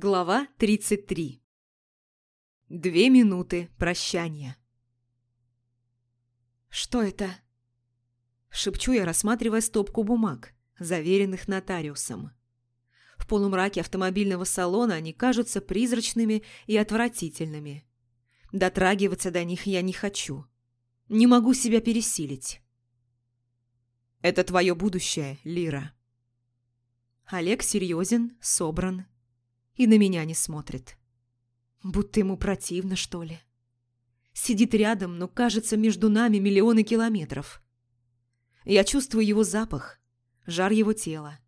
Глава 33 Две минуты прощания. «Что это?» Шепчу я, рассматривая стопку бумаг, заверенных нотариусом. В полумраке автомобильного салона они кажутся призрачными и отвратительными. Дотрагиваться до них я не хочу. Не могу себя пересилить. «Это твое будущее, Лира». Олег серьезен, собран и на меня не смотрит. Будто ему противно, что ли. Сидит рядом, но кажется между нами миллионы километров. Я чувствую его запах, жар его тела,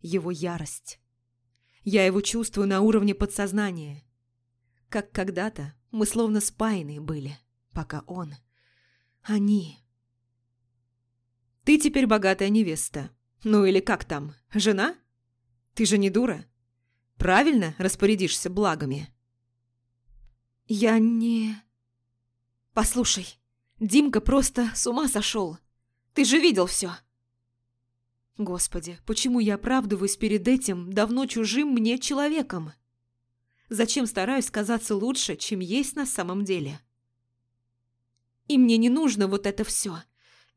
его ярость. Я его чувствую на уровне подсознания. Как когда-то мы словно спаянные были, пока он... Они... Ты теперь богатая невеста. Ну или как там, жена? Ты же не дура? Правильно распорядишься благами?» «Я не...» «Послушай, Димка просто с ума сошел. Ты же видел все. Господи, почему я оправдываюсь перед этим давно чужим мне человеком? Зачем стараюсь казаться лучше, чем есть на самом деле? И мне не нужно вот это все.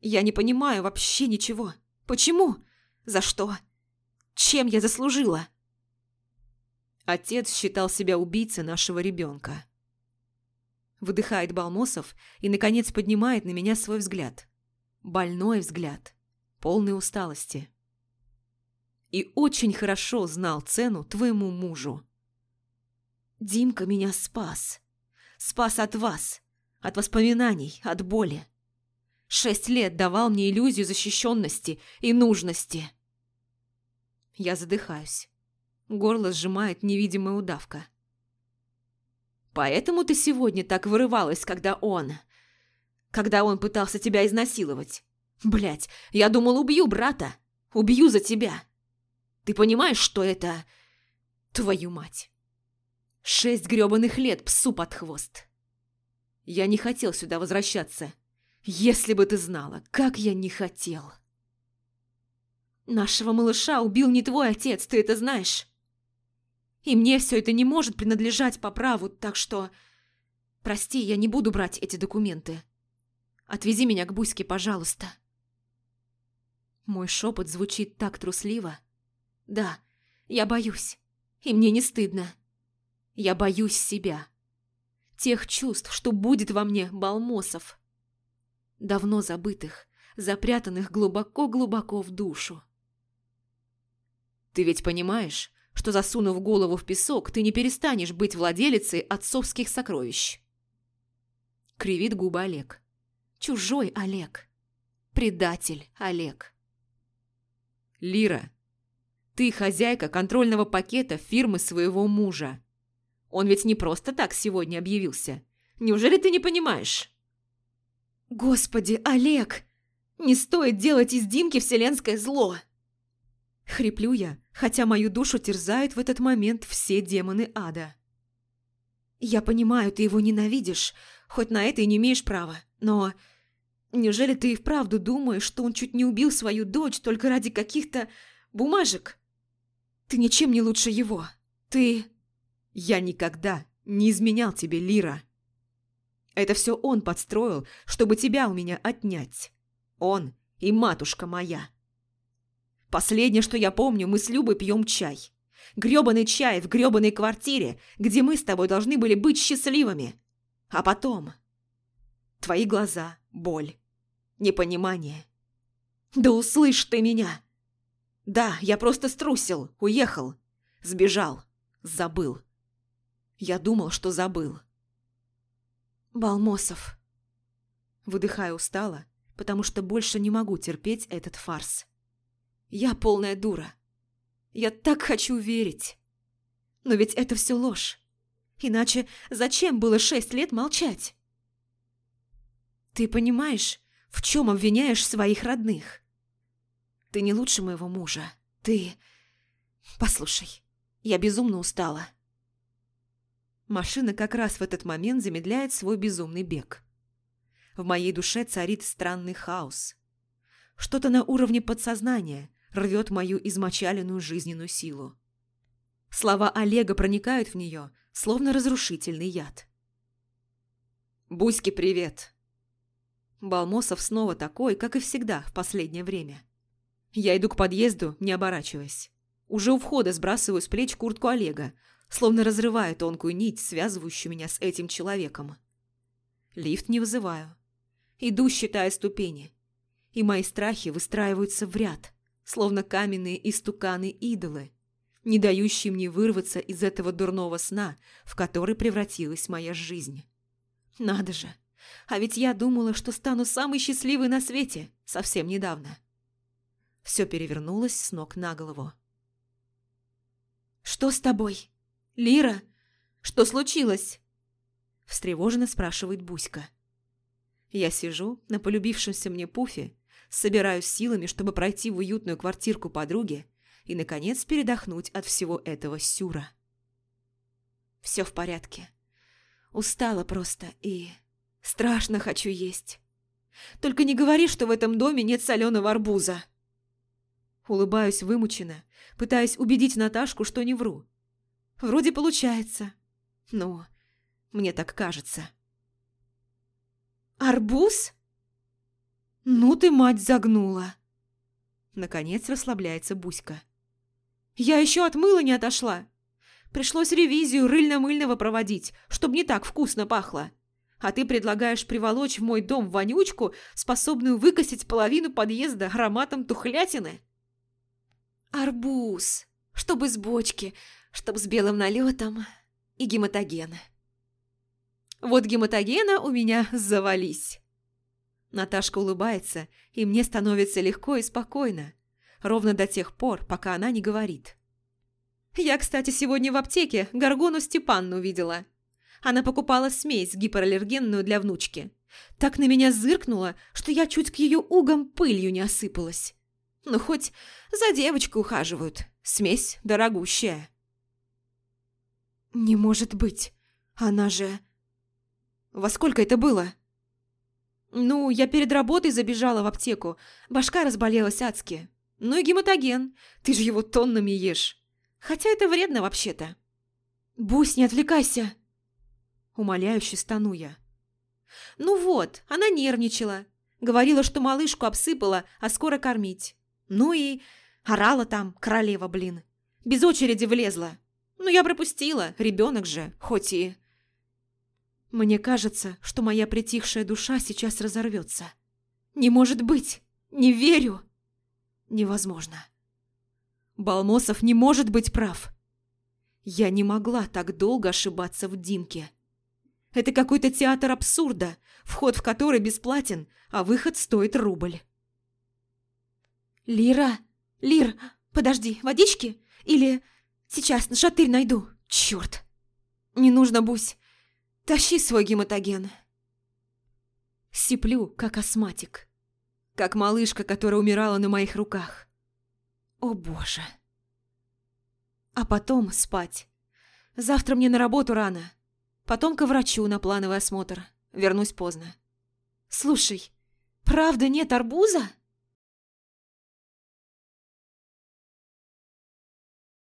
Я не понимаю вообще ничего. Почему? За что? Чем я заслужила?» Отец считал себя убийцей нашего ребенка. Выдыхает Балмосов и, наконец, поднимает на меня свой взгляд. Больной взгляд, полный усталости. И очень хорошо знал цену твоему мужу. Димка меня спас. Спас от вас, от воспоминаний, от боли. Шесть лет давал мне иллюзию защищенности и нужности. Я задыхаюсь. Горло сжимает невидимая удавка. «Поэтому ты сегодня так вырывалась, когда он... Когда он пытался тебя изнасиловать? Блять, я думал, убью брата. Убью за тебя. Ты понимаешь, что это... Твою мать. Шесть грёбаных лет псу под хвост. Я не хотел сюда возвращаться. Если бы ты знала, как я не хотел. Нашего малыша убил не твой отец, ты это знаешь. И мне все это не может принадлежать по праву, так что... Прости, я не буду брать эти документы. Отвези меня к Буське, пожалуйста. Мой шепот звучит так трусливо. Да, я боюсь. И мне не стыдно. Я боюсь себя. Тех чувств, что будет во мне Балмосов. Давно забытых, запрятанных глубоко-глубоко в душу. Ты ведь понимаешь, что, засунув голову в песок, ты не перестанешь быть владелицей отцовских сокровищ. Кривит губы Олег. Чужой Олег. Предатель Олег. Лира, ты хозяйка контрольного пакета фирмы своего мужа. Он ведь не просто так сегодня объявился. Неужели ты не понимаешь? Господи, Олег! Не стоит делать из Димки вселенское зло! Хриплю я, хотя мою душу терзают в этот момент все демоны ада. Я понимаю, ты его ненавидишь, хоть на это и не имеешь права, но... Неужели ты и вправду думаешь, что он чуть не убил свою дочь только ради каких-то бумажек? Ты ничем не лучше его. Ты... Я никогда не изменял тебе, Лира. Это все он подстроил, чтобы тебя у меня отнять. Он и матушка моя. Последнее, что я помню, мы с Любой пьем чай. Грёбаный чай в грёбаной квартире, где мы с тобой должны были быть счастливыми. А потом... Твои глаза, боль, непонимание. Да услышь ты меня! Да, я просто струсил, уехал, сбежал, забыл. Я думал, что забыл. Балмосов. Выдыхаю устало, потому что больше не могу терпеть этот фарс. Я полная дура. Я так хочу верить. Но ведь это все ложь. Иначе зачем было шесть лет молчать? Ты понимаешь, в чем обвиняешь своих родных? Ты не лучше моего мужа. Ты... Послушай, я безумно устала. Машина как раз в этот момент замедляет свой безумный бег. В моей душе царит странный хаос. Что-то на уровне подсознания, рвет мою измочаленную жизненную силу. Слова Олега проникают в нее, словно разрушительный яд. «Буське привет!» Балмосов снова такой, как и всегда в последнее время. Я иду к подъезду, не оборачиваясь. Уже у входа сбрасываю с плеч куртку Олега, словно разрывая тонкую нить, связывающую меня с этим человеком. Лифт не вызываю. Иду, считая ступени. И мои страхи выстраиваются в ряд, словно каменные истуканы-идолы, не дающие мне вырваться из этого дурного сна, в который превратилась моя жизнь. Надо же, а ведь я думала, что стану самой счастливой на свете совсем недавно. Все перевернулось с ног на голову. «Что с тобой? Лира? Что случилось?» Встревоженно спрашивает Буська. Я сижу на полюбившемся мне пуфе, собираюсь силами, чтобы пройти в уютную квартирку подруги и, наконец, передохнуть от всего этого сюра. Все в порядке. Устала просто и страшно хочу есть. Только не говори, что в этом доме нет соленого арбуза. Улыбаюсь вымученно, пытаясь убедить Наташку, что не вру. Вроде получается. Но мне так кажется. «Арбуз? Ну ты, мать, загнула!» Наконец расслабляется Буська. «Я еще от мыла не отошла. Пришлось ревизию рыльно-мыльного проводить, чтобы не так вкусно пахло. А ты предлагаешь приволочь в мой дом вонючку, способную выкосить половину подъезда ароматом тухлятины?» «Арбуз, чтобы с бочки, чтобы с белым налетом и гематогена». «Вот гематогена у меня завались». Наташка улыбается, и мне становится легко и спокойно, ровно до тех пор, пока она не говорит. Я, кстати, сегодня в аптеке Гаргону Степанну видела. Она покупала смесь гипоаллергенную для внучки. Так на меня зыркнула, что я чуть к ее угам пылью не осыпалась. Ну, хоть за девочкой ухаживают. Смесь дорогущая. Не может быть. Она же... Во сколько это было? Ну, я перед работой забежала в аптеку. Башка разболелась адски. Ну и гематоген. Ты же его тоннами ешь. Хотя это вредно вообще-то. Бусь, не отвлекайся. Умоляюще стану я. Ну вот, она нервничала. Говорила, что малышку обсыпала, а скоро кормить. Ну и орала там, королева, блин. Без очереди влезла. Ну я пропустила, ребенок же, хоть и... Мне кажется, что моя притихшая душа сейчас разорвется. Не может быть! Не верю! Невозможно. Балмосов не может быть прав. Я не могла так долго ошибаться в Димке. Это какой-то театр абсурда, вход в который бесплатен, а выход стоит рубль. «Лира! Лир, подожди, водички? Или сейчас на шатырь найду? Черт! Не нужно, Бусь. Тащи свой гематоген!» Сиплю, как астматик. Как малышка, которая умирала на моих руках. О боже. А потом спать. Завтра мне на работу рано. Потом к врачу на плановый осмотр. Вернусь поздно. Слушай, правда нет арбуза?